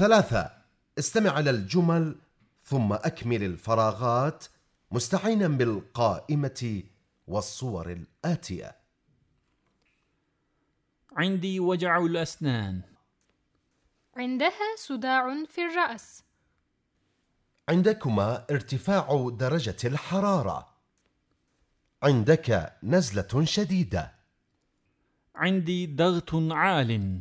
ثلاثة. استمع إلى الجمل ثم أكمل الفراغات مستعينا بالقائمة والصور الآتية. عندي وجع الأسنان. عندها صداع في الرأس. عندكما ارتفاع درجة الحرارة. عندك نزلة شديدة. عندي ضغط عال.